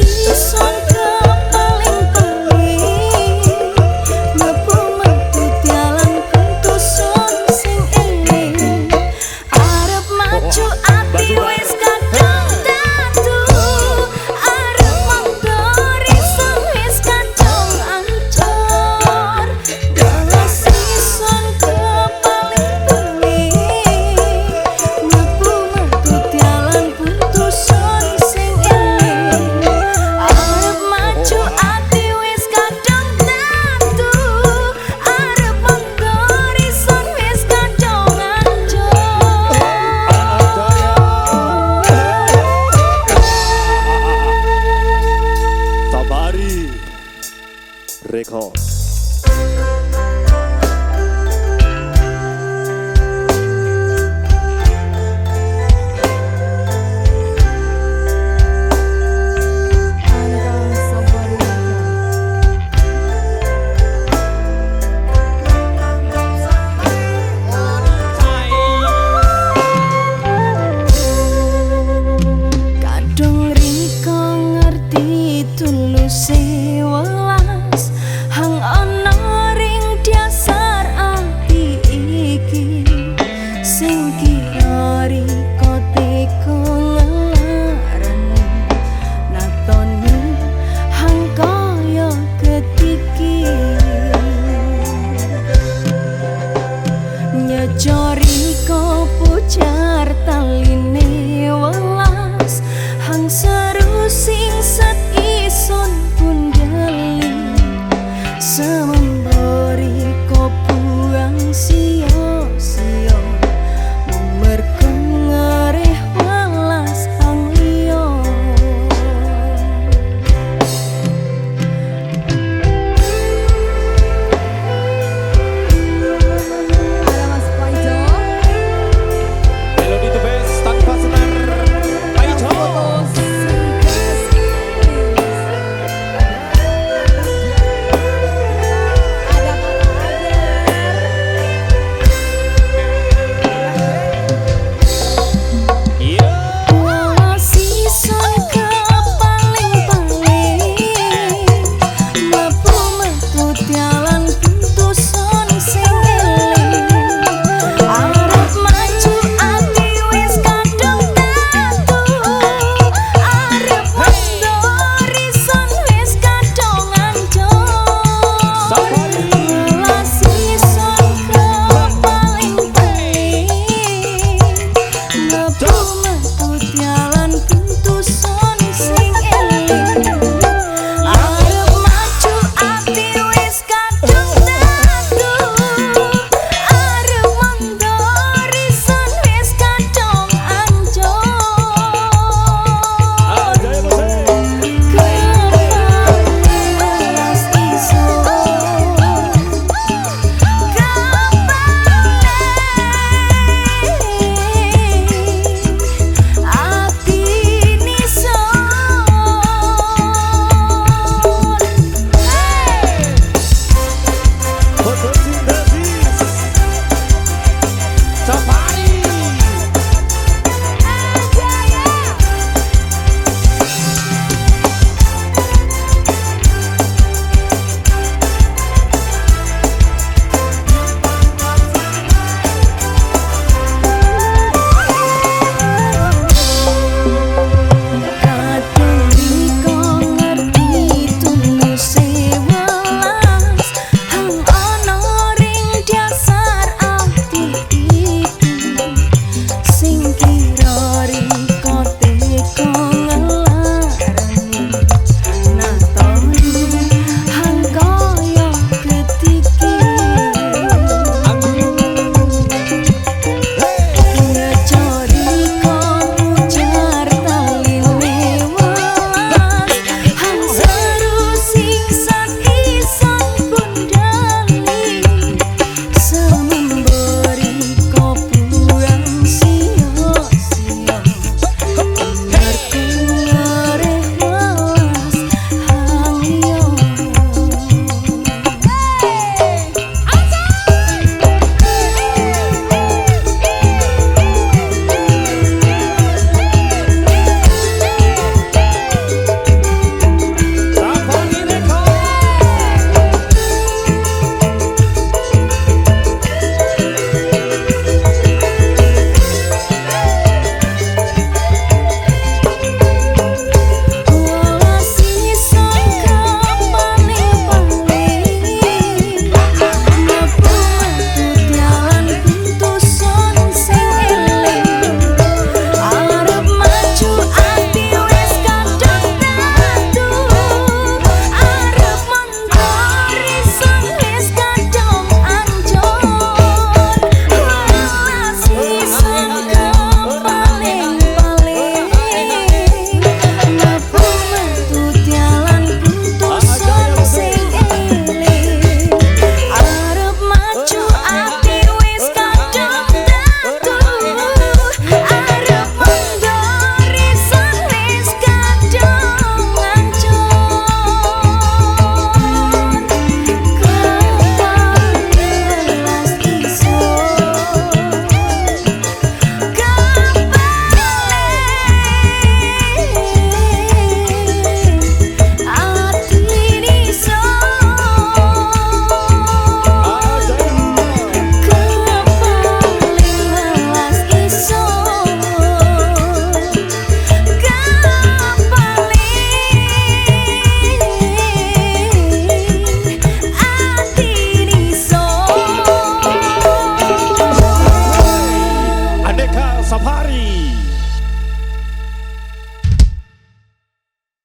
Nyecori ko Soon